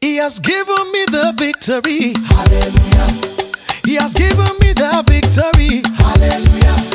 He has given me the victory. Hallelujah. He has given me the victory. Hallelujah.